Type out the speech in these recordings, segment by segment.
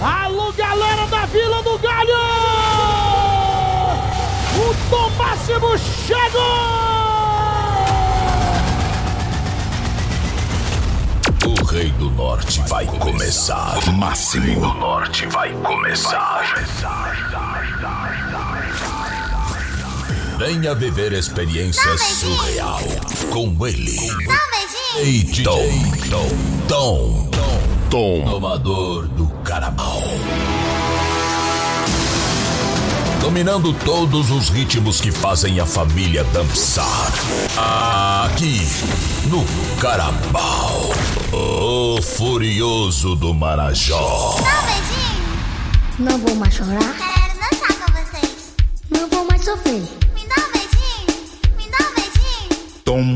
Alô, galera da Vila do Galho! O Tom Máximo chegou! O Rei do Norte vai começar. Máximo. O Rei do Norte vai começar. Venha viver experiência surreal com ele. E Tom. Tom. Tom. Tom. Tomador do Carabao. Dominando todos os ritmos que fazem a família dançar. Aqui no Carabao. O Furioso do Marajó. Dá um beijinho. Não vou mais chorar, Quero dançar com vocês. não vou mais sofrer. Me dá um beijinho. Me dá um beijinho. Tom,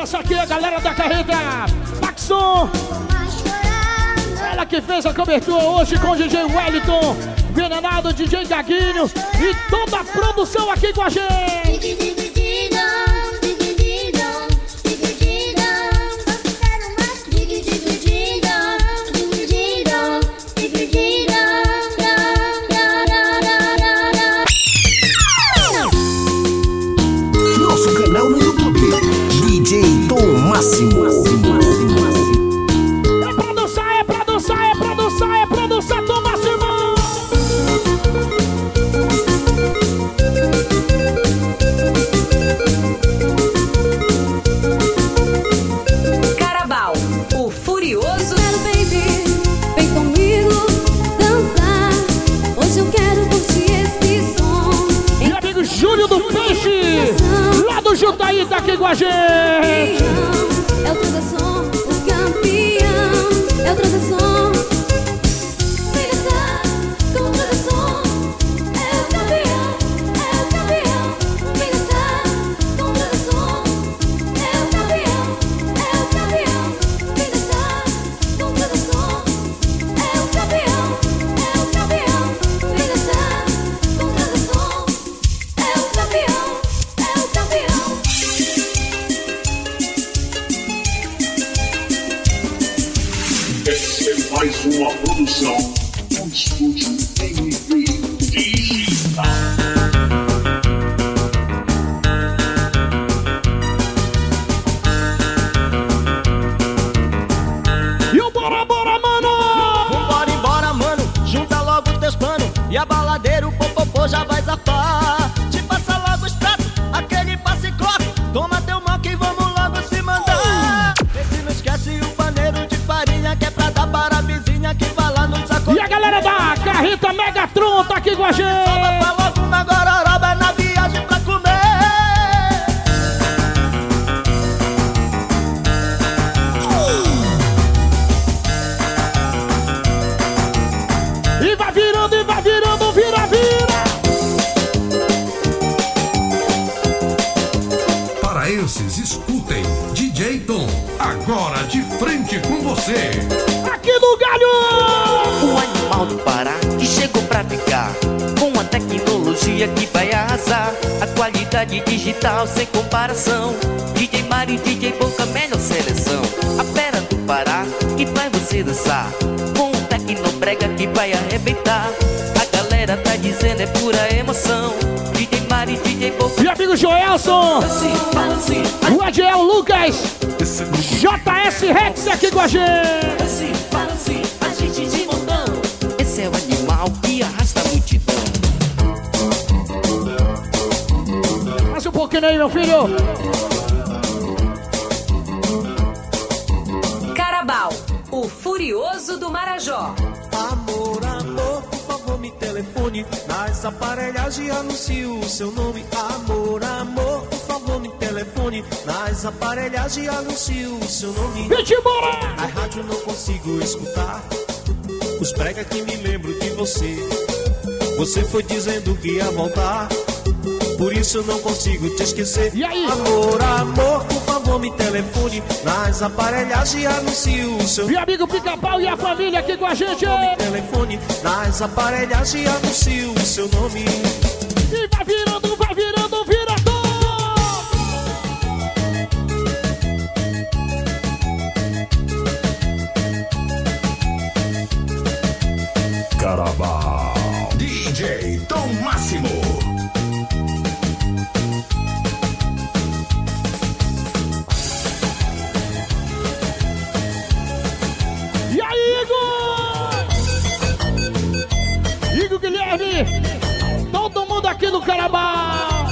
abraçar aqui a galera da carreta Paxson! Ela que fez a cobertura hoje com o DJ Wellington, Venenado, DJ Gaguinho e toda a produção aqui com a gente! Do Juntaí, tá aqui com a gente! A gente! Tecnologia que vai arrasar A qualidade digital sem comparação. DJ Mari, DJ Boca, melhor seleção. A fera do Pará que faz você dançar. Com o tecnobrega que vai arrebentar. A galera tá dizendo é pura emoção. DJ Mari, DJ Boca. E amigo Joelson, o Adiel Lucas, JS Rex aqui com a gente. Pouquinho aí, meu filho. Carabal, o furioso do Marajó. Amor, amor, por favor me telefone Nas aparelhagens anuncio o seu nome Amor, amor, por favor me telefone Nas aparelhagens anuncio o seu nome embora! A rádio não consigo escutar Os brega que me lembro de você Você foi dizendo que ia voltar Por isso eu não consigo te esquecer E aí? Amor, amor, por favor me telefone Nas aparelhagens anuncio o seu E amigo Pica-Pau e a família aqui com a gente. telefone Nas aparelhagens anuncio o seu nome E vai virando, vai virando, virador! Carabao. DJ Tom Máximo. Aqui no Carabao.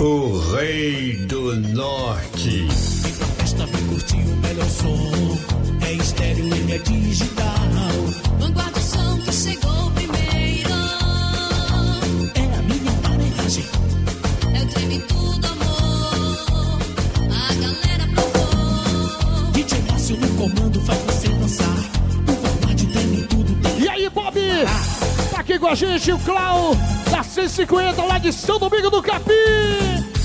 O Rei do Norte. Esta me curtir o melhor som É estéreo e é digital a gente o Clau, da 150 lá de São Domingo do Capim.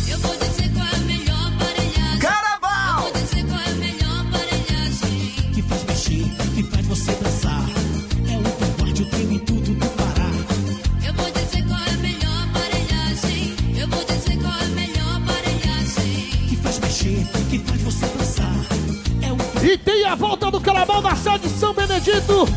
Eu vou dizer qual é a melhor aparelhagem. Carabao! Vou dizer qual é a melhor aparelhagem. Que faz mexer, que faz você dançar É o vanguarda tem tudo do Pará Eu vou dizer qual é a melhor aparelhagem. Eu vou dizer qual é a melhor aparelhagem. Que faz mexer, que faz você dançar É o E tem a volta do Carabao na sede de São Benedito,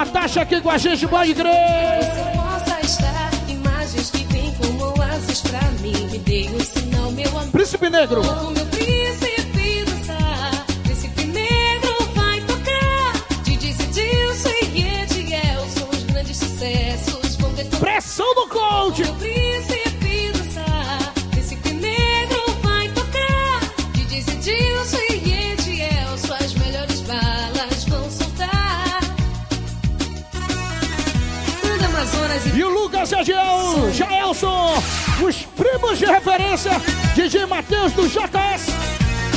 Natasha, aqui com a gente, pode crer. Você possa estar, imagens que vêm como oásis pra mim. Me dê um sinal, meu amor. Príncipe Negro. Referência, DJ Matheus do JS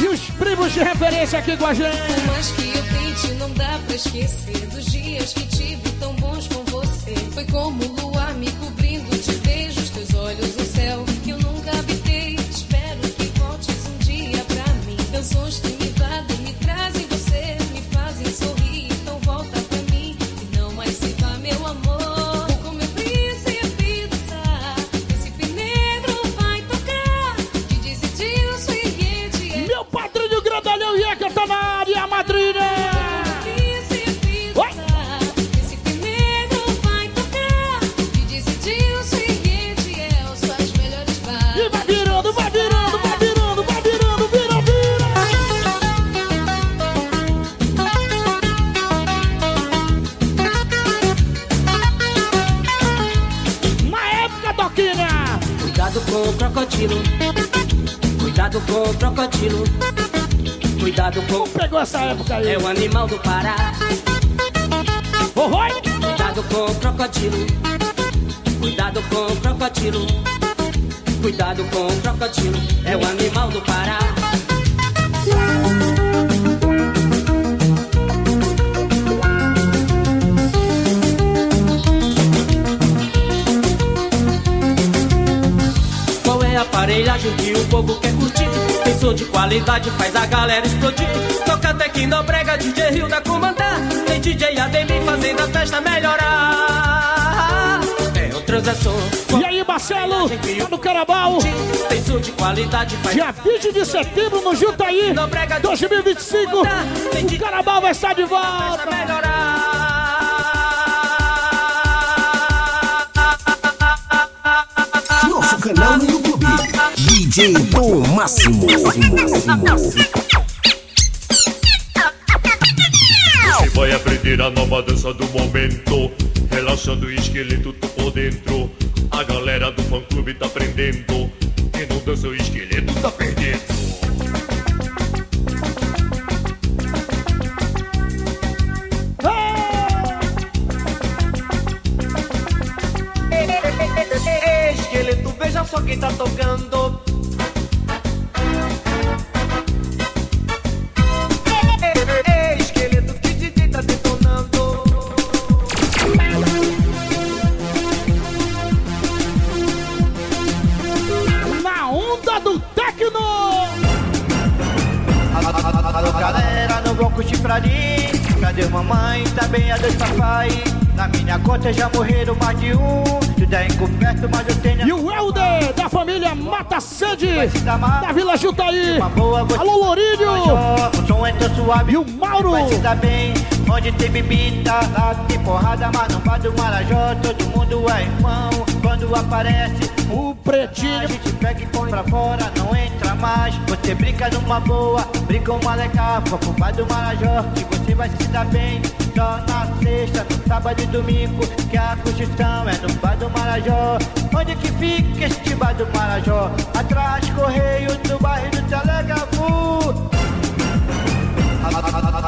e os primos de referência aqui com a gente. Por mais que eu tente, não dá pra esquecer dos dias que tive tão bons com você. Foi como com o crocodilo. Cuidado com Pegou essa época aí. É o animal do Pará. Ô, Roy. Cuidado com o crocodilo. Cuidado com o crocodilo. Cuidado com o crocodilo. É o animal do Pará. Qual é a aparelhagem que o povo quer som de qualidade, faz a galera explodir. Toca Tecnobrega, DJ Rio da comandar. Tem DJ Ademir fazendo a festa melhorar. É o transação. E aí, Marcelo, tá no Carabal. Tem som de qualidade, faz Dia 20 de setembro no Juntaí 2025. O Carabal vai estar de volta. Nosso canal no YouTube. DJ Tom Máximo. Você vai aprender a nova dança do momento Relaxando o esqueleto tô por dentro A galera do fã clube tá aprendendo Quem não dança o esqueleto tá perdendo Esqueleto, veja só quem tá tocando. Galera, no bloco chifradinho Cadê mamãe? Tá bem a dois papai Na minha conta já morreram mais de um Tudo é encoberto, mas eu tenho E o Helder da família Mata Sede da Vila Jutaí. Alô, Lourinho. O som entrou suave E o Mauro. Vai se dar bem Onde tem bebida, lá tem porrada Mas não do Marajó, todo mundo é irmão. Quando aparece o pretinho A gente pega e põe pra fora, não entra mais. Você brinca numa boa, brinca uma pro bar do Marajó, que você vai se dar bem. Só na sexta, sábado e domingo Que a construção é no bar do Marajó. Onde que fica este bar do Marajó? Atrás, Correio do bairro do Telegrafo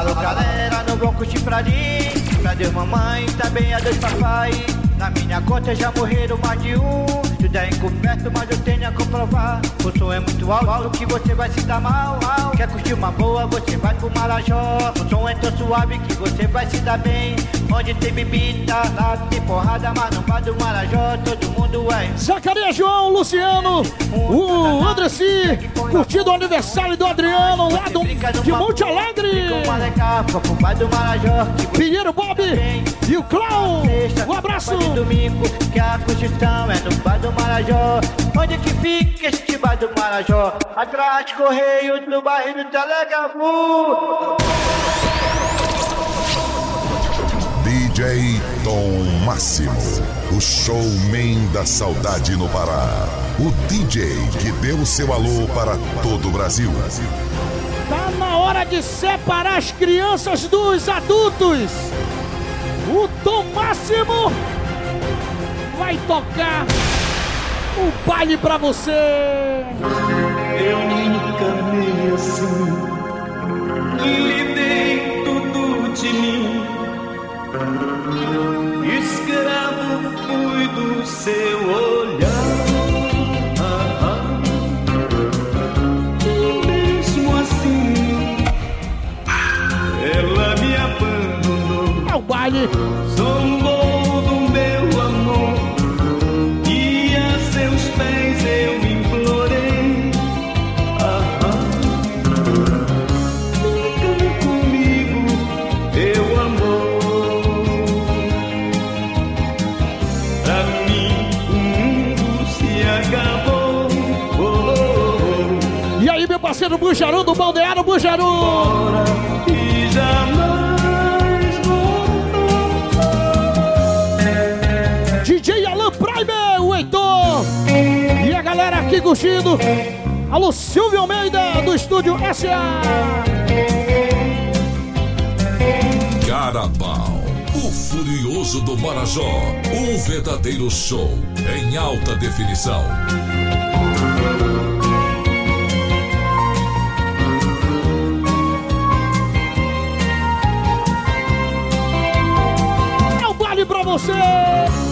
Alô galera, no bloco chifradinho Cadê mamãe? Tá bem a dois papai Na minha conta já morreram mais de um. É encoberto, mas eu tenho a comprovar. O som é muito alto que você vai se dar mal. mal. Quer curtir uma boa, você vai pro Marajó. O som é tão suave que você vai se dar bem. Onde tem bebida, lá tem porrada, mas no bar do Marajó todo mundo é. Zacarias João, Luciano, o Andressi, curtindo o aniversário do Adriano lá do, de Monte Alegre. Pinheiro Bob e o Clown. Um abraço. Domingo, que a Constituição é no bar do Marajó. Onde que fica este bar do Marajó? Atrás Correio, no bairro do Telegafu. DJ Tom Máximo, o showman da saudade no Pará. O DJ que deu seu alô para todo o Brasil. Tá na hora de separar as crianças dos adultos. O Tom Máximo vai tocar o baile pra você. Eu nunca amei assim. Lhe dei tudo de mim. Escravo fui do seu olhar. Bujaru do Balneário Bujaru. E jamais DJ Alan Prime, o Heitor. E a galera aqui curtindo. Alô, Silvio Almeida do estúdio SA. Carabal, o furioso do Marajó, um verdadeiro show em alta definição. Você.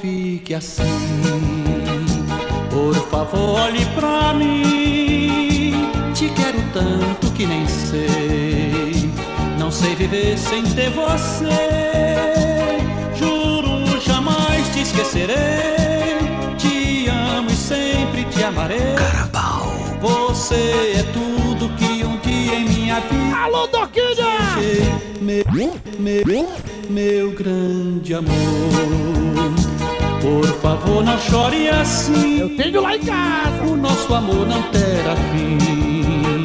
Fique assim. Por favor, olhe pra mim. Te quero tanto que nem sei. Não sei viver sem ter você. Juro, jamais te esquecerei. Te amo e sempre te amarei. Carabal. Você é tudo que um dia em minha vida. Alô, Doquinha! Meu, meu, meu grande amor. Por favor, não chore assim. Eu tenho lá em casa. O nosso amor não terá fim.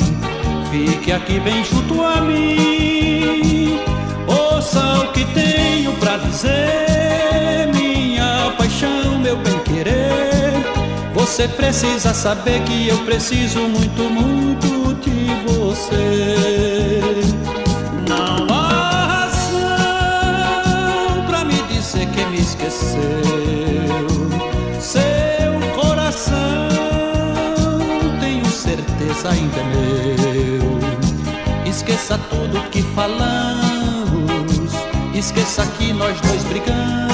Fique aqui bem junto a mim. Ouça o que tenho pra dizer. Minha paixão, meu bem querer. Você precisa saber que eu preciso muito, muito de você. Não há razão pra me dizer que me esqueceu. Certeza, ainda é meu. Esqueça tudo que falamos. Esqueça que nós dois brigamos.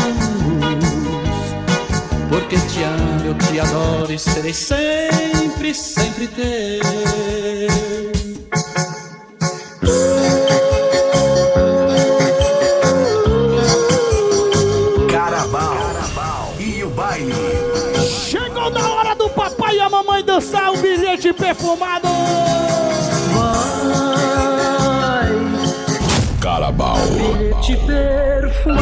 Porque te amo, eu te adoro e serei sempre, sempre teu. Carabal. E o baile. Chegou na hora mamãe dançar o bilhete perfumado. Carabal. Bilhete perfumado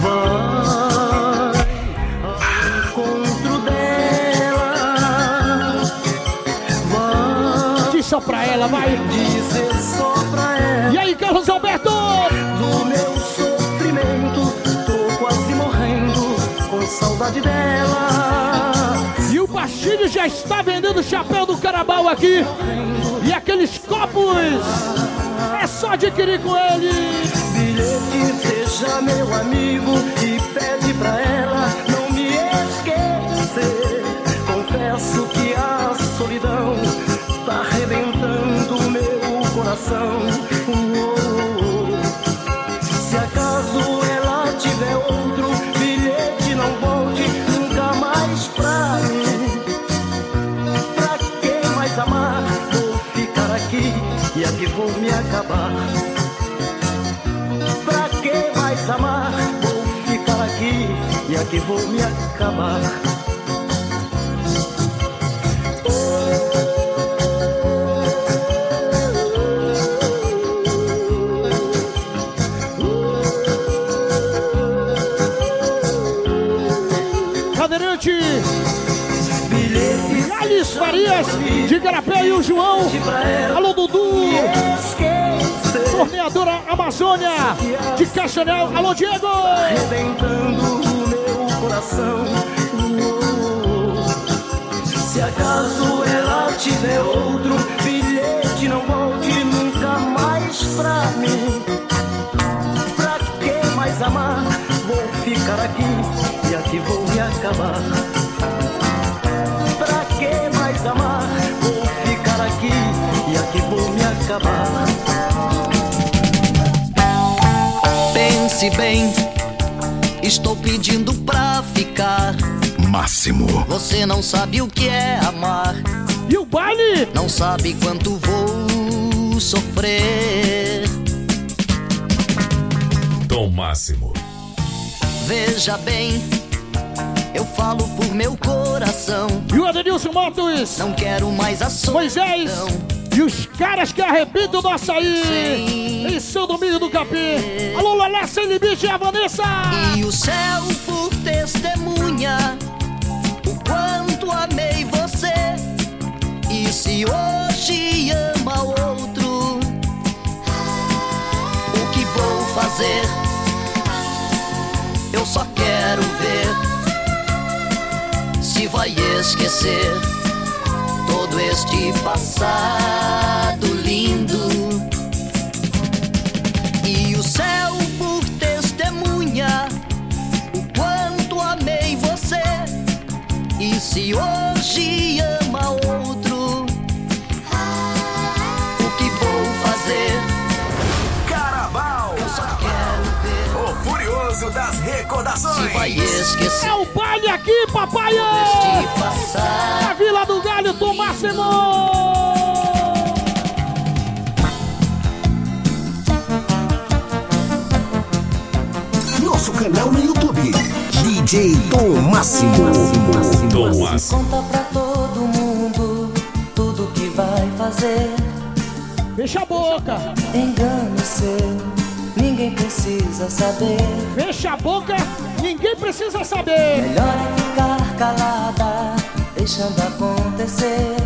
Vai ao encontro dela Vai Diz só pra ela, vai. dizer só pra ela E aí, Carlos Alberto? Saudade dela E o Bastilho já está vendendo o chapéu do Carabal aqui. E aqueles copos. É só adquirir com ele. Bilhete seja meu amigo e pede pra ela não me esquecer. Confesso que a solidão tá arrebentando o meu coração. E aqui vou me acabar. Cadeirante. Alice Farias, de Garapé e o João. Alô, Dudu. Torneadora Amazônia, de Castanel. Alô, Diego. Arrebentando coração. Se acaso ela tiver outro bilhete, não volte nunca mais pra mim. Pra que mais amar? Vou ficar aqui e aqui vou me acabar. Pra que mais amar? Vou ficar aqui e aqui vou me acabar. Pense bem, estou pedindo pra ficar. Máximo. Você não sabe o que é amar. E o baile? Não sabe quanto vou sofrer. Tom Máximo. Veja bem, eu falo por meu coração. E o Adenilson Motos. Não quero mais a solidão. Moisés. E os caras que arrebentam do açaí. Em São Domingo do Capim. Alô, Lelé, sem limite e a Vanessa. E o céu por testemunha o quanto amei você. E se hoje ama outro, o que vou fazer? Eu só quero ver se vai esquecer todo este passado lindo. E o céu por testemunha o quanto amei você. E se hoje vai esquecer. É o baile aqui, papai. Este passado. A Vila do Galho, Tom Máximo. Nosso canal no YouTube. DJ Tom Máximo. Tom Máximo. conta pra todo mundo tudo que vai fazer. Fecha a boca. Engano seu, ninguém precisa saber. Fecha a boca, ninguém precisa saber. Melhor é ficar calada, deixando acontecer.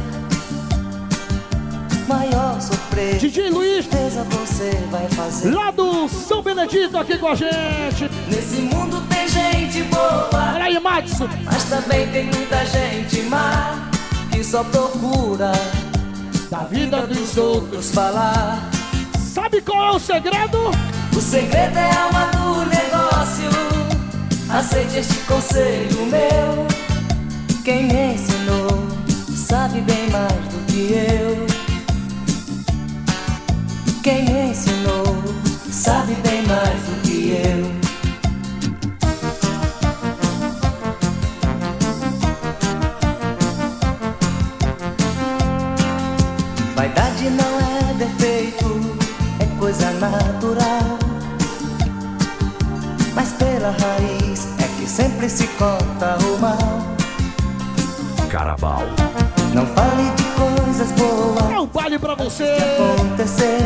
Maior surpresa, DJ Luiz, você vai fazer. lá do São Benedito aqui com a gente. Nesse mundo tem gente boa, Olha aí, Madison. mas também tem muita gente má que só procura Da vida dos outros. falar. Sabe qual é o segredo? O segredo é a alma do negócio. Aceite este conselho meu. Quem me ensinou sabe bem mais do que eu. Quem me ensinou sabe bem mais do que eu. Vaidade não é defeito, é coisa natural. Sempre se corta o mal. Carnaval. Não fale de coisas boas. É um baile pra você. acontecer.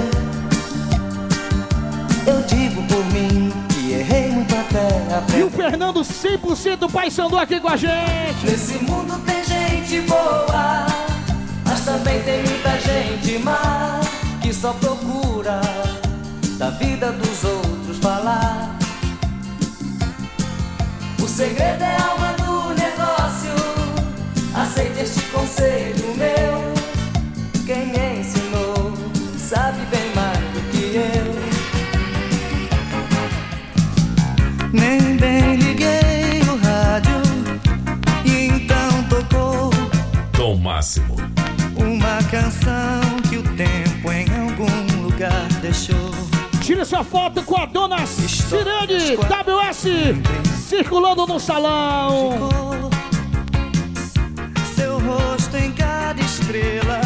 Eu digo por mim que errei muito até aprender. E o Fernando 100% Pai Sandu aqui com a gente. Nesse mundo tem gente boa, mas também tem muita gente má que só procura da vida dos outros falar. O segredo é a alma do negócio. Aceite este conselho meu. Quem me ensinou sabe bem mais do que eu. Nem bem liguei o rádio e então tocou Tom Máximo. uma canção que o tempo em algum lugar deixou. Tire sua foto com a dona Cirene WS circulando no salão. Seu rosto em cada estrela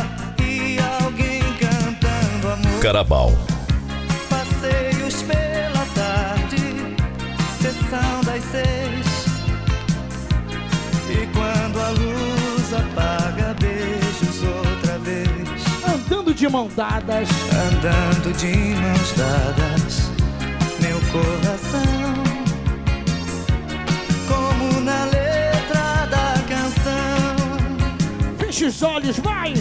e alguém cantando amor. Carabal. Passeios pela tarde, sessão das seis. E quando a luz apaga, beijos outra vez. Andando de mão dadas. Andando de mãos dadas, meu coração. Feche os olhos, vai!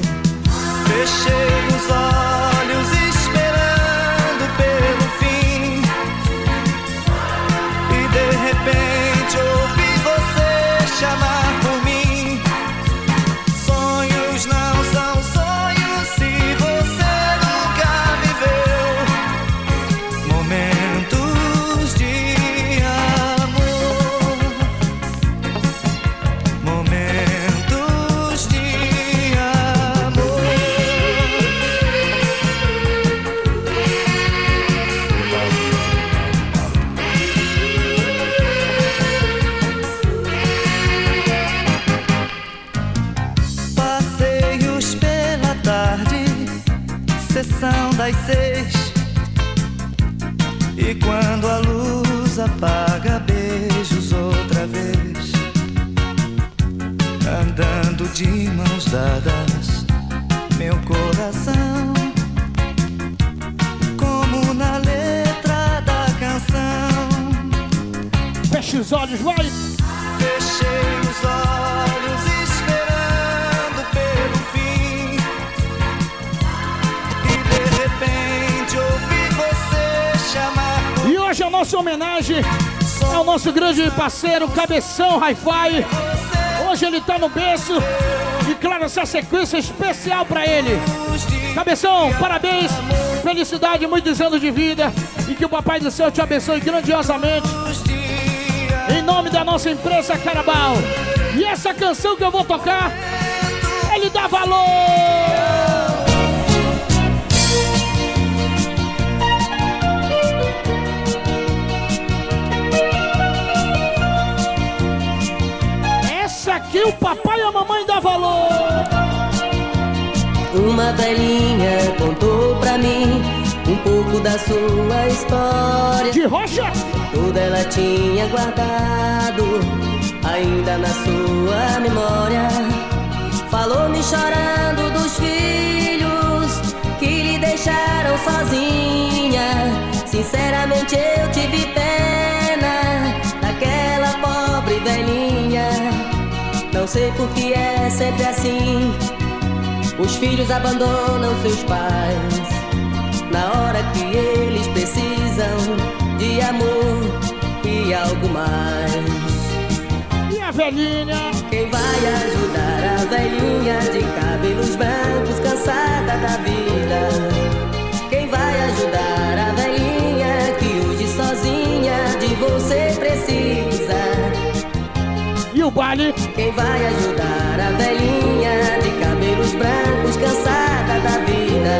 Fechei os olhos esperando pelo fim. E de repente ouvi você chamar dadas, meu coração. Como na letra da canção. Feche os olhos, vai! Fechei os olhos esperando pelo fim. E de repente ouvi você chamar. E hoje a nossa homenagem ao nosso grande parceiro Cabeção Hi-Fi. Hoje ele tá no berço e claro, essa sequência especial pra ele. Cabeção, parabéns, felicidade, muitos anos de vida e que o Papai do Céu te abençoe grandiosamente. Em nome da nossa empresa Carabal. E essa canção que eu vou tocar, ele dá valor! Aqui o papai e a mamãe dá valor! Uma velhinha contou pra mim um pouco da sua história. De rocha? Tudo ela tinha guardado, ainda na sua memória. Falou-me chorando dos filhos que lhe deixaram sozinha. Sinceramente eu tive pena daquela pobre velhinha. Não sei por que é sempre assim. Os filhos abandonam seus pais na hora que eles precisam de amor e algo mais. E a velhinha? Quem vai ajudar a velhinha de cabelos brancos cansada da vida? E o baile? Quem vai ajudar a velhinha de cabelos brancos cansada da vida?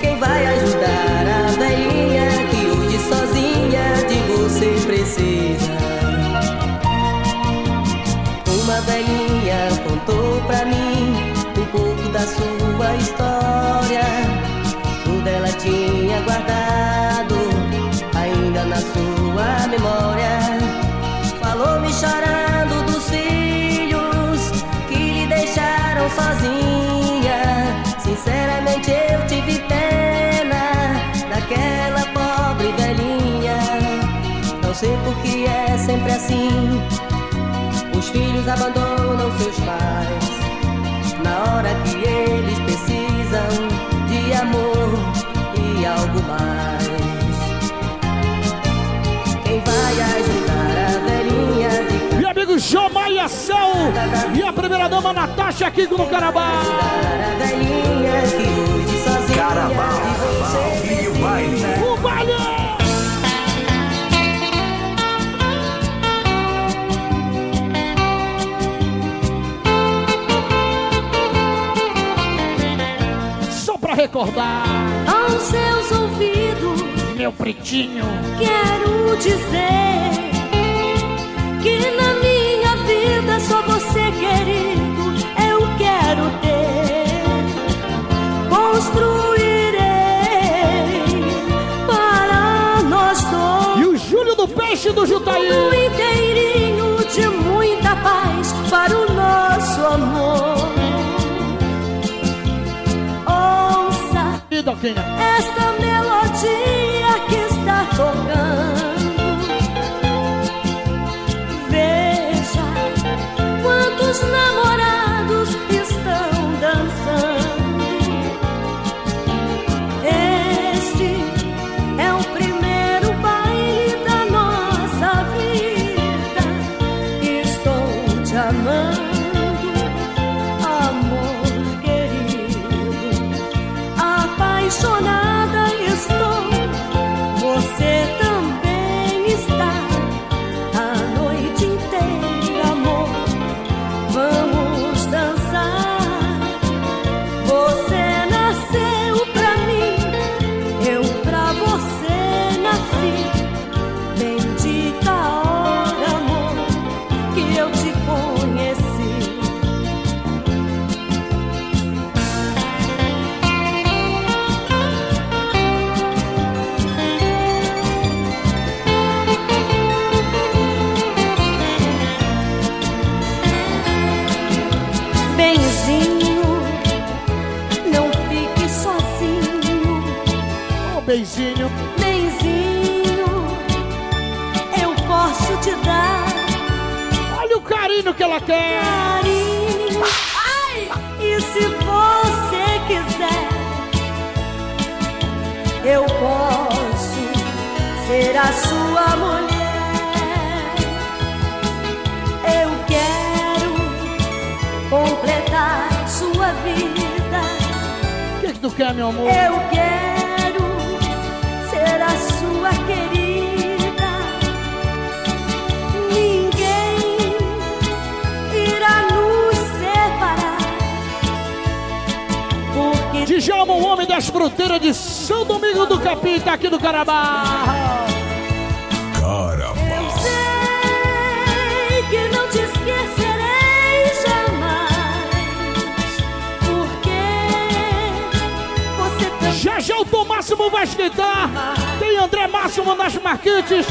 Quem vai ajudar a velhinha que hoje sozinha de você precisa? Uma velhinha contou pra mim um pouco da sua história. Tudo ela tinha guardado, Sinceramente eu tive pena daquela pobre velhinha. Não sei por que é sempre assim. Os filhos abandonam seus pais na hora que eles precisam de amor e algo mais. Quem vai ajudar a velhinha de Meu amigo João Malhação e a primeira dama Natasha aqui no sozinha Carabao e o baile. O baile! Só pra recordar, Aos seus ouvidos meu pretinho. quero dizer que na minha querido, eu quero ter. Construirei para nós dois. E o Júlio do Peixe do Jutaí. Um inteirinho de muita paz para o nosso amor. Ouça esta melodia que está tocando. Tu quer, meu amor? Eu quero ser a sua querida. Ninguém irá nos separar. Porque Djalma, o homem das fronteiras de São Domingo do Capim, tá aqui no Carabá. Máximo vai esquentar. Tem André Máximo nas marquetes.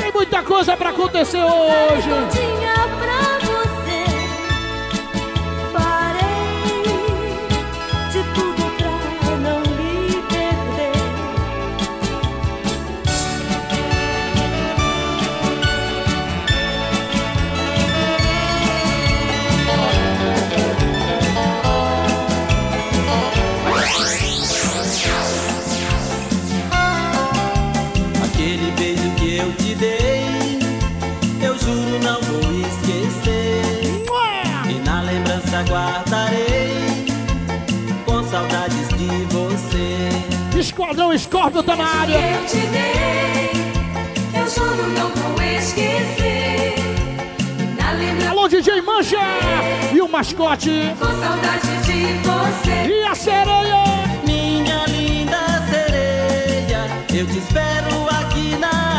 Tem muita coisa pra acontecer hoje. Te dei, eu juro não vou esquecer. E na lembrança guardarei, com saudades de você. Esquadrão Escorpio tá na área. Eu te dei, eu juro não vou esquecer. Na lembrança Alô, DJ Mancha e o mascote. com saudade de você. E a sereia. Minha linda sereia, eu te espero aqui na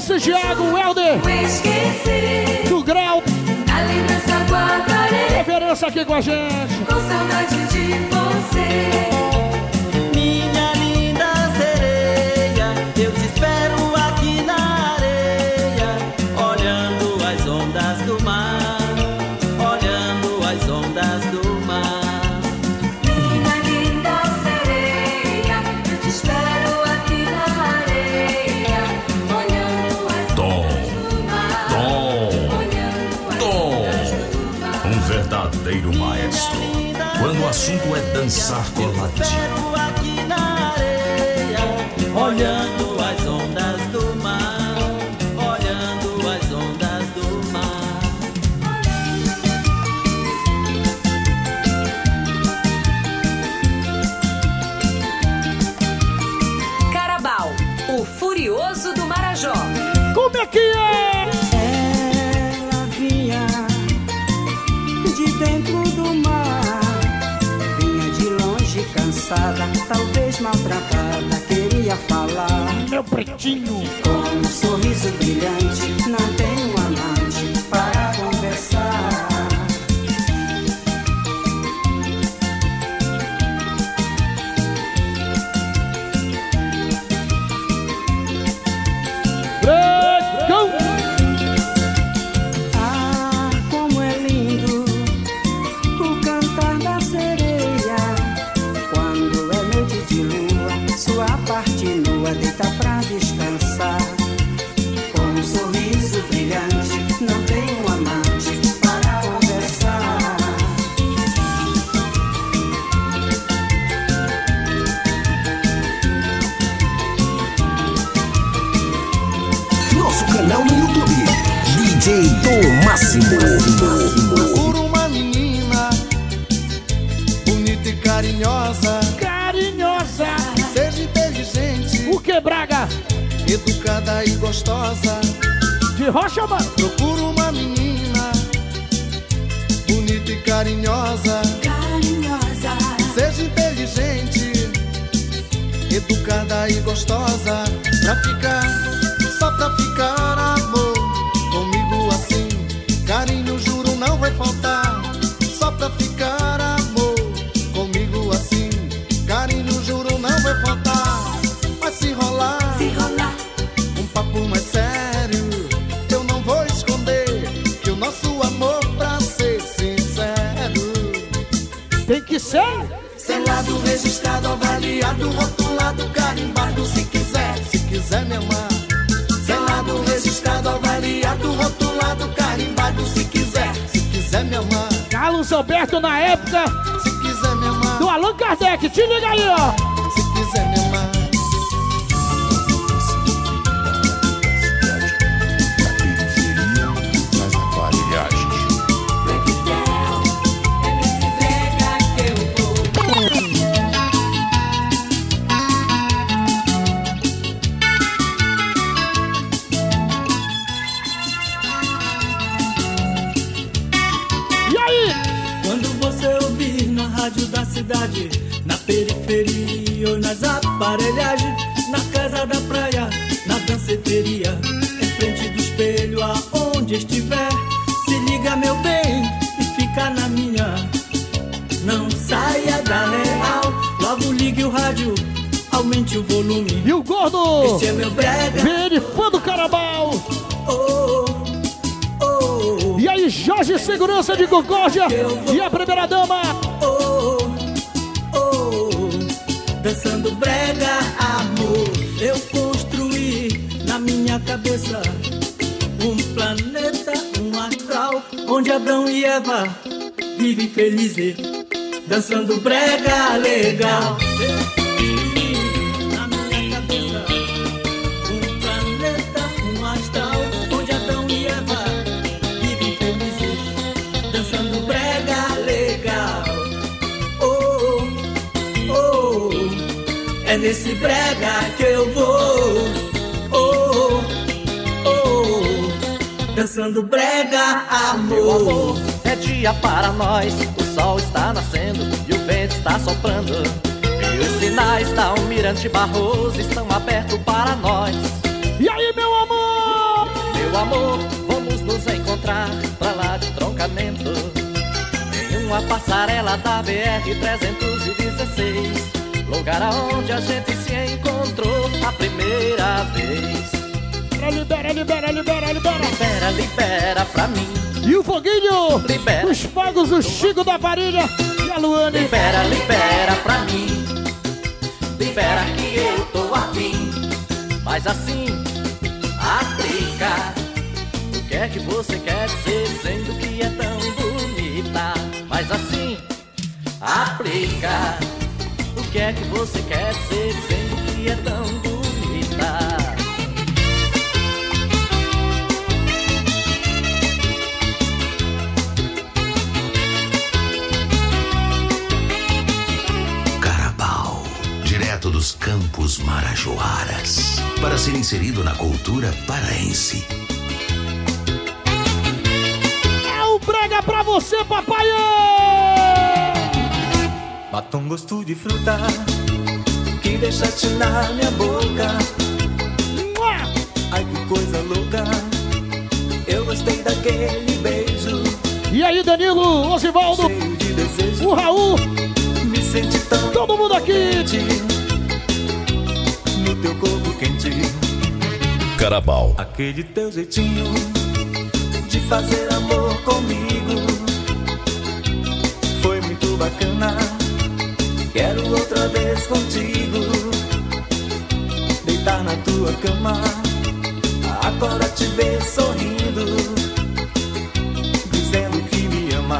Maurício Diago, Helder. Do Grau. A lembrança guardarei. Referência aqui com a gente. Com saudade de você. pasar Carlos Alberto na época do Allan Kardec. Te liga aí, ó. Denúncia de Concórdia e a primeira dama. Oh, oh, oh, dançando brega, amor, eu construí na minha cabeça um planeta, um astral, onde Abraão e Eva vivem felizes, dançando brega legal. nesse brega que eu vou. Oh, oh, oh, Dançando brega, amor. Meu amor, é dia para nós. O sol está nascendo e o vento está soprando. E os sinais da Almirante Barroso estão abertos para nós. E aí, meu amor? Meu amor, vamos nos encontrar pra lá de troncamento. Em uma passarela da BR-316. Lugar aonde a gente se encontrou a primeira vez. Libera, libera, libera, libera. Libera, libera pra mim. E o foguinho? Libera. Os fogos, o Chico da Varilha e a Luane. Libera, libera pra mim. Libera que eu tô afim. Mas assim, aplica. O que é que você quer dizer dizendo que é tão bonita? Mas assim, aplica. O que é que você quer dizer dizendo que é tão bonita? Carabal, direto dos campos marajoaras, para ser inserido na cultura paraense. É o brega pra você, papai! Batom gosto de fruta que deixaste na minha boca. Ai que coisa louca, eu gostei daquele beijo. E aí, Danilo, Osivaldo, o Raul, Me senti tão todo mundo aqui. no teu corpo quente. Carabal. Aquele teu jeitinho de fazer amor comigo foi muito bacana. Quero outra vez contigo deitar na tua cama. Agora te ver sorrindo, dizendo que me ama.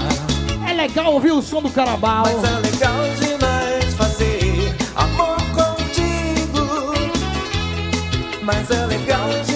É legal ouvir o som do Carabal. Mas é legal demais fazer amor contigo. Mas é legal demais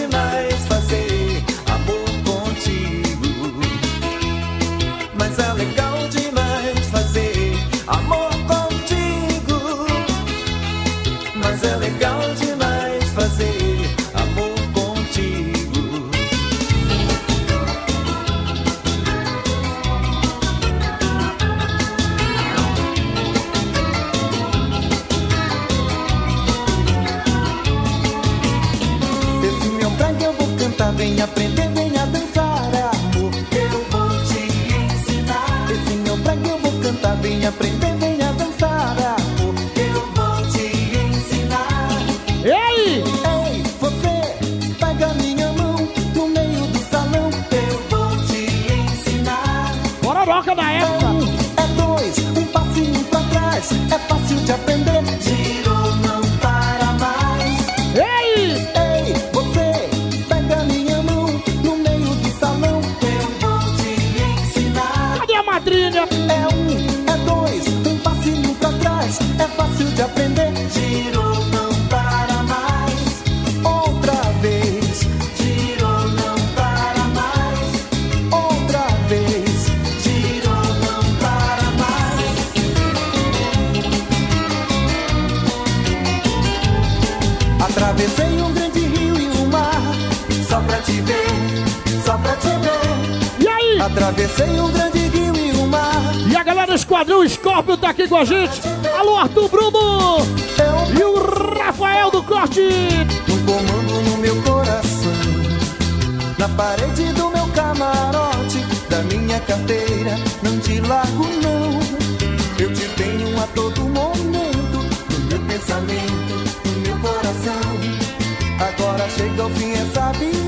chega ao fim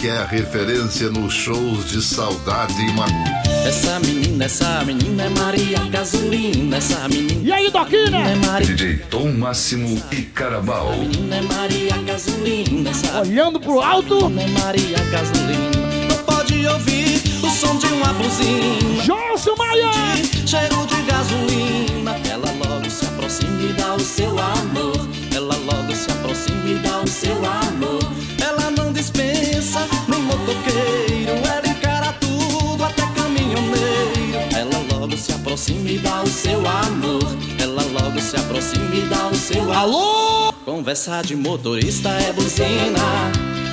que é a referência nos shows de saudade e uma. Essa menina, essa menina é Maria Gasolina. Essa menina E aí, Doquinha? é Maria. DJ Tom Máximo e Carabal. menina é Maria Gasolina. Essa Olhando pro alto. menina é Maria Gasolina. Não pode ouvir o som de uma buzina. Joelson Maia! Cheiro de gasolina. Ela logo se aproxima e dá o seu amor. se me dá o seu alô. Conversa de motorista é buzina,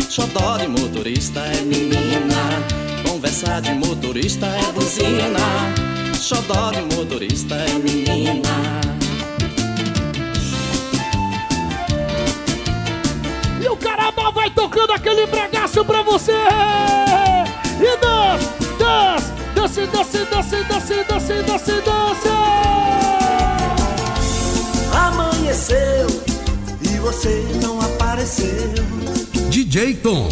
xodó de motorista é menina. Conversa de motorista é buzina, xodó de motorista é menina. E o caramba vai tocando aquele pregaço pra você! E dança, dança, dança, dança, dança, dança, dança, dança! Amanheceu e você não apareceu. DJ Tom.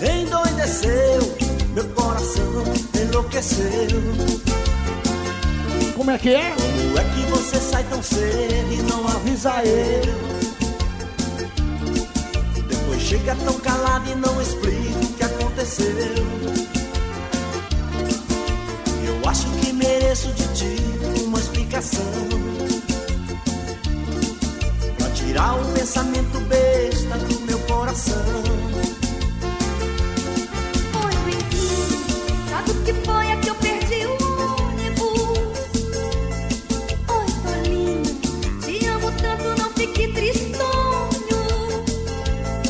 Endoideceu, meu coração enlouqueceu. Como é que é? Como é que você sai tão cedo e não avisa eu? Depois chega tão calado e não explica o que aconteceu. Eu acho que mereço de ti uma explicação. Tirar o pensamento besta do meu coração. Oi, Luizinho, sabe o que foi? É que eu perdi o ônibus. Oi, Tolinho, te amo tanto, não fique tristonho.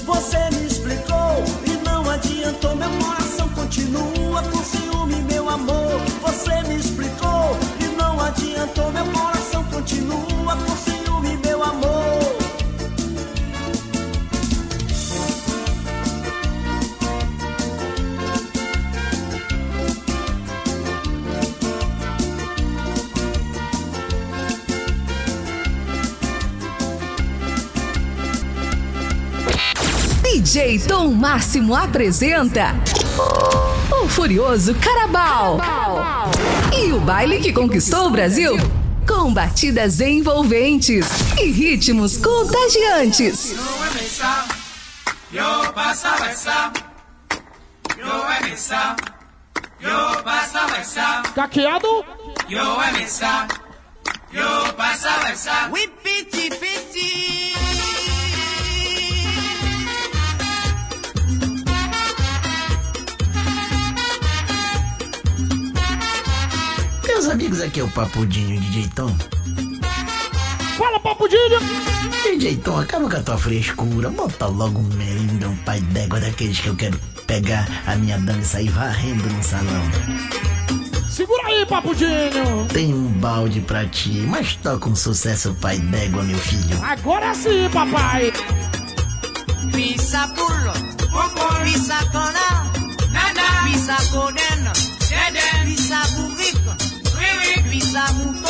Você me explicou e não adiantou. Meu coração continua com ciúme, meu amor. Você me explicou e não adiantou. Meu coração continua com ciúme, DJ Tom Máximo apresenta o Furioso Carabal. E o baile que conquistou o Brasil com batidas envolventes e ritmos contagiantes. Yo esa, yo en esa, Meus amigos, aqui é o Papudinho DJ Tom. Fala, Papudinho! DJ Tom, acaba com a tua frescura. Bota logo um merenda, um pai d'égua daqueles que eu quero pegar a minha dama e sair varrendo no salão. Segura aí, Papudinho! Tem um balde pra ti, mas toca um sucesso pai d'égua, meu filho. Agora sim, papai! Pisa pulo, pisa cona, pisa conena, pisa mouton,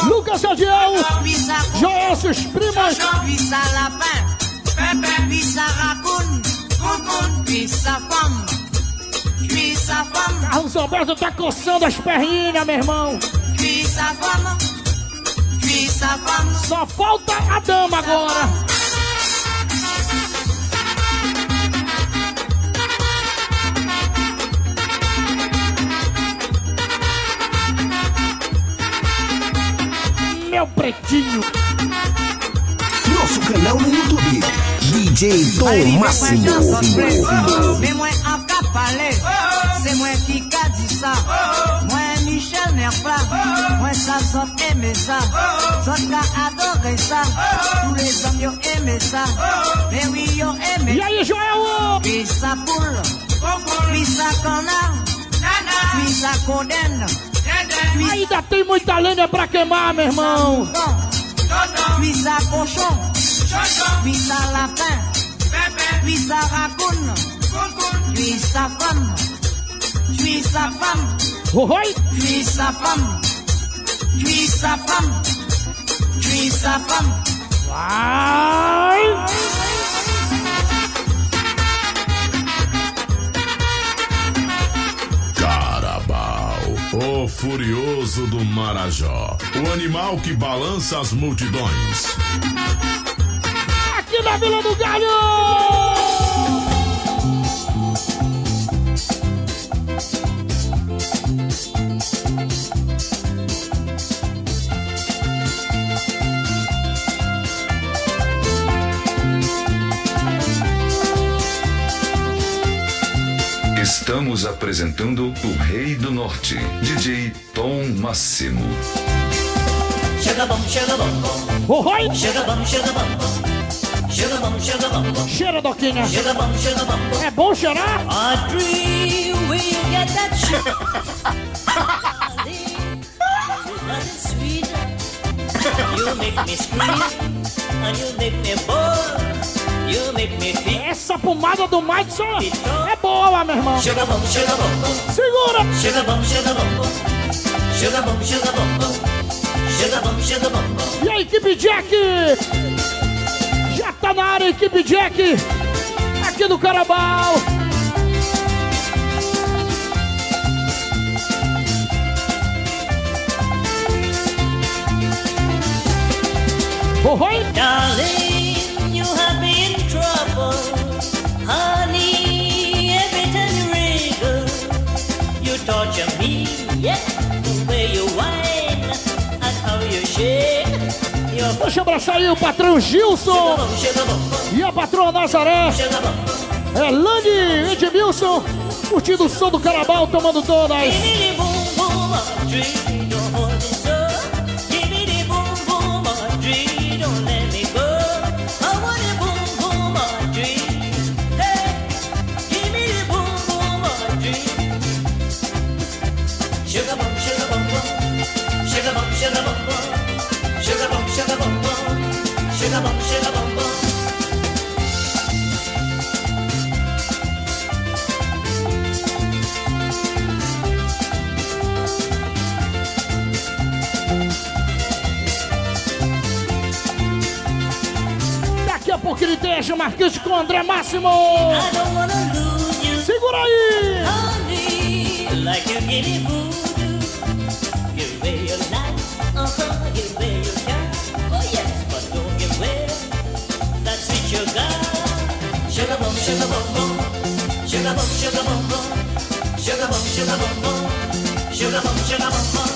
Lucas Adiel! Pisa femme, pisa femme, Carlos Alberto tá coçando as perninhas, meu irmão! Só falta a dama agora! meu pretinho. Nosso canal no YouTube. DJ Dom Máximo. Mwen ap kap pale, se mwen ki ka di sa Mwen Michel Nerfla, mwen sa zot aime sa Zot ka adore sa, tou les om yo eme sa Meri yo eme E aí, Joel? Pisa pula. pisa cana. pisa condena. Ainda tem muita lenha pra queimar, meu irmão. Misa cochon, misa lapin, misa racun, misa femme, misa femme, misa femme, misa femme, misa femme. Vai! O furioso do Marajó. O animal que balança as multidões. Aqui na Vila do Galho! Estamos apresentando o Rei do Norte, DJ Tom Massimo. Chega bom, chega bom. Oh, oi. Chega bom, chega bom. Chega bom, chega bom. Cheira, Doquinha. Chega bom, chega bom. É bom cheirar? A dream we get that shit. You make me scream and you make me bored. Essa pomada do Madison é boa, meu irmão. Chega bom, chega bom. Segura. Chega bom, chega bom. Chega bom, chega bom. Chega bom, chega bom. E a equipe Jack? Já tá na área, equipe Jack. Aqui no Carabal. Oh, oi. Darling. Honey, every time you wriggle, you torture me. Yeah, the way you whine and how you shake. Your Deixa eu abraçar aí o patrão Gilson e a patroa Nazaré. É Lani Edmilson, curtindo o som do Carabal, tomando todas. Pouco ele deixa o Marquinhos com o André Máximo. Segura aí. Like you give me voodoo. Give away your life, uh-huh, give away your time. Oh yes, but don't give away that sweet sugar. Sugar bum, sugar bum bum. Sugar bum, sugar bum bum. Sugar bum, sugar bum bum. Sugar bum, sugar bum bum.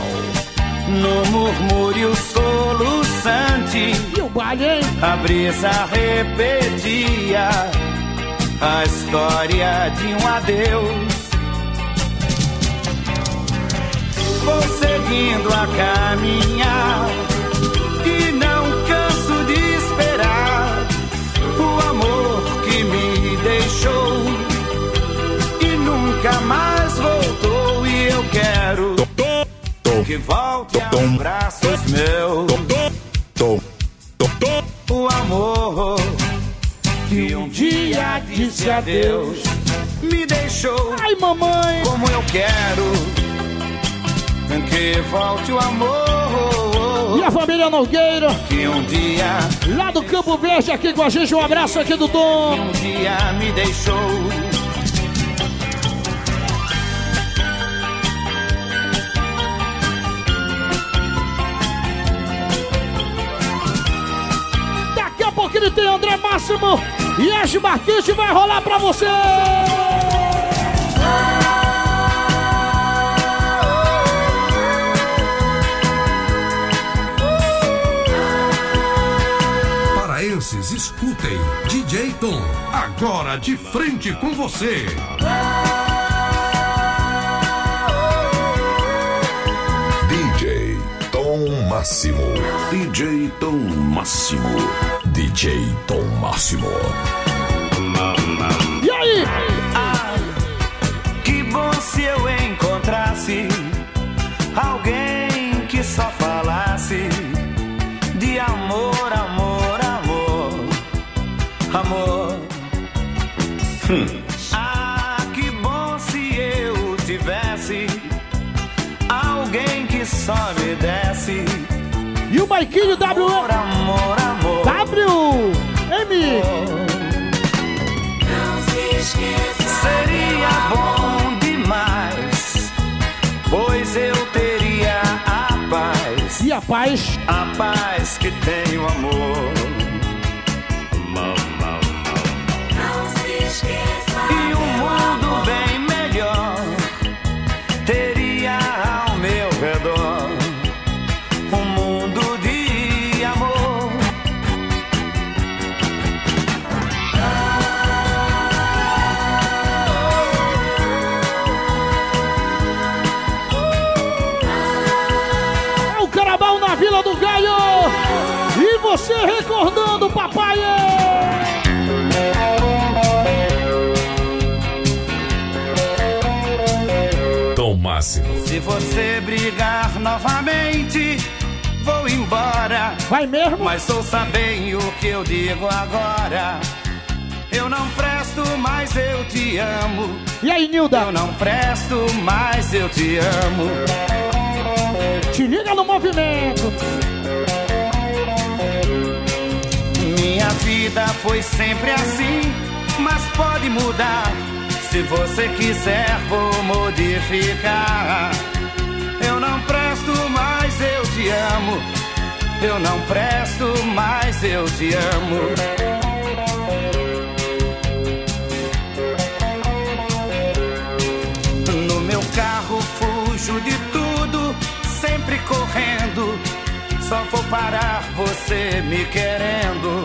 Carabal. No murmúrio soluçante, e o baile, hein? a brisa repetia a história de um adeus. Vou seguindo a caminhar adeus me deixou. Ai, mamãe! Como eu quero que volte o amor. E a família Nogueira, Que um dia, lá do Campo Verde, aqui com a gente. Um abraço aqui do Dom. um dia me deixou. Daqui a pouco ele tem André Máximo e este Marquinhos vai rolar pra você! Paraenses, escutem DJ Tom, agora de frente com você. DJ Tom Máximo. DJ Tom Máximo. DJ Tom Máximo. E aí? Ah, que bom se eu encontrasse alguém que só falasse de amor, amor, amor, amor. Ah, que bom se eu tivesse alguém que só me desse E o Maiquinho W. a paz? A paz que tem o amor. E Vai mesmo? Mas ouça bem o que eu digo agora. Eu não presto, mas eu te amo. E aí, Nilda? Eu não presto, mas eu te amo. Te liga no movimento. Minha vida foi sempre assim, mas pode mudar. Se você quiser, vou modificar. Eu não presto, mas eu te amo. Eu não presto, mas eu te amo. No meu carro fujo de tudo, sempre correndo. Só vou parar você me querendo.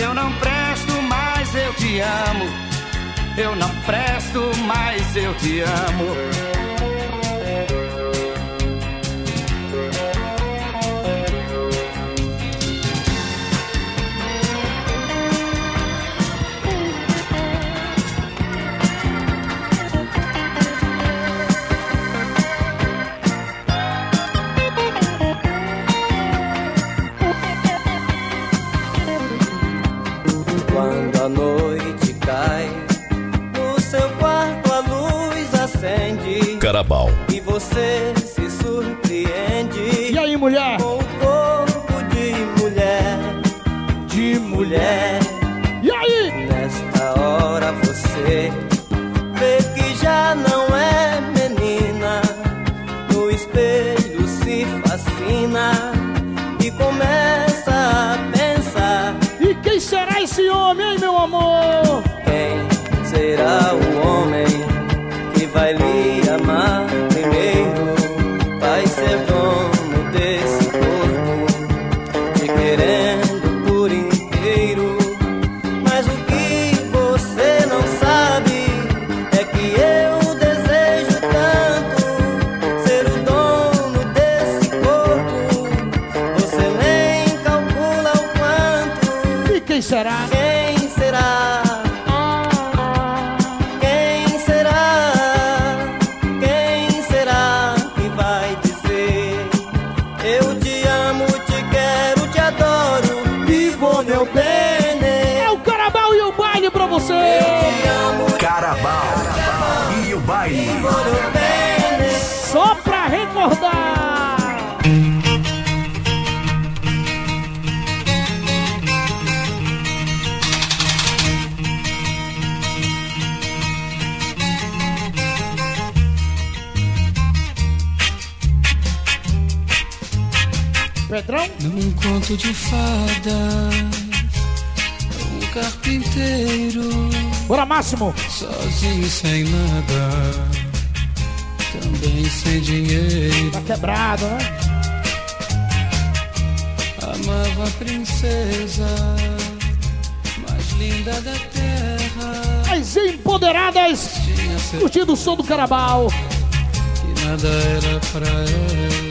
Eu não presto, mas eu te amo. Eu não presto, mas eu te amo. Carabal. E você se surpreende. E aí, mulher? Pedrão? Num conto de fadas, um carpinteiro. Bora, Máximo! Sozinho, sem nada, também sem dinheiro. Tá quebrado, né? Amava a princesa linda da terra. As empoderadas, curtindo o som do carabal. Que nada era pra ela.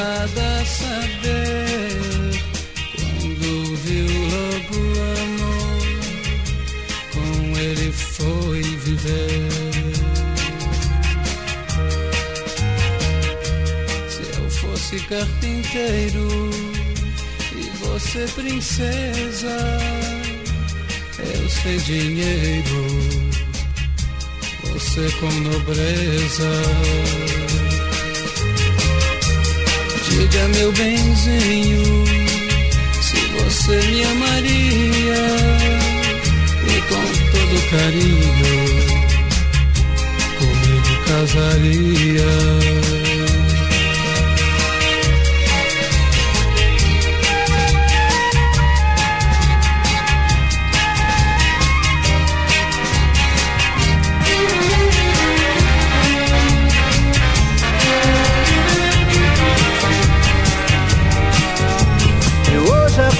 Nada saber. Quando viu logo o amor, com ele foi viver. Se eu fosse carpinteiro e você princesa, eu sem dinheiro você com nobreza. Diga meu benzinho, se você me amaria e com todo carinho comigo casaria.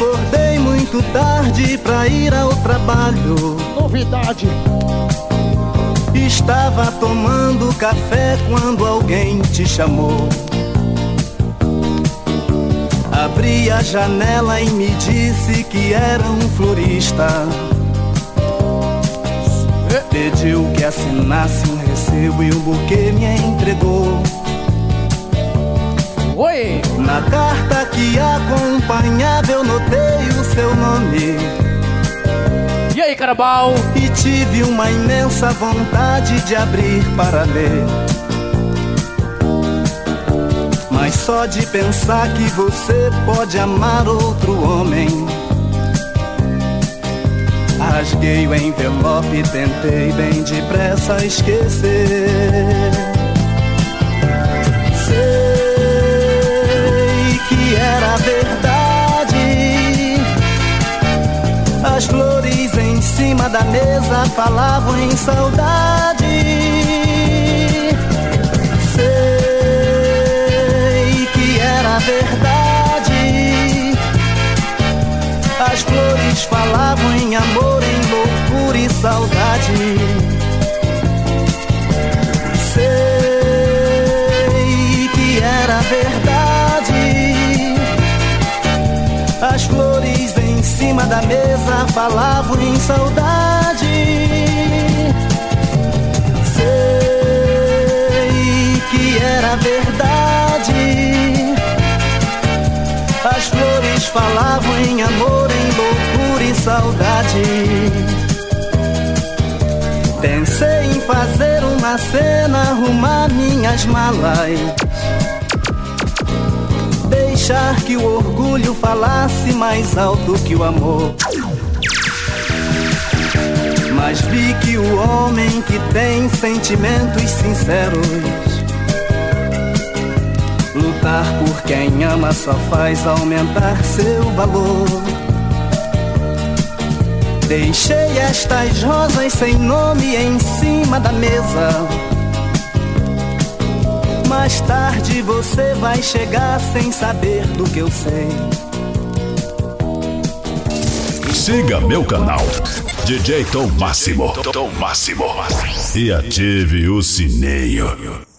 Acordei muito tarde pra ir ao trabalho. Novidade. Estava tomando café quando alguém te chamou. Abri a janela e me disse que era um florista. Pediu que assinasse um recibo e o buquê me entregou. Oi! Na carta que acompanhava eu notei o seu nome. E aí, carabal? E tive uma imensa vontade de abrir para ler. Mas só de pensar que você pode amar outro homem. Rasguei o envelope e tentei bem depressa esquecer. As flores em cima da mesa falavam em saudade. Sei que era verdade. As flores falavam em amor, em loucura e saudade. Sei que era verdade. As flores cima da mesa falavam em saudade. Sei que era verdade. As flores falavam em amor, em loucura e saudade. Pensei em fazer uma cena, arrumar minhas malas. Deixar que o orgulho falasse mais alto que o amor. Mas vi que o homem que tem sentimentos sinceros Lutar por quem ama só faz aumentar seu valor. Deixei estas rosas sem nome em cima da mesa. Mais tarde você vai chegar sem saber do que eu sei. Siga meu canal, DJ Tom Máximo. Tom Máximo. E ative o sininho.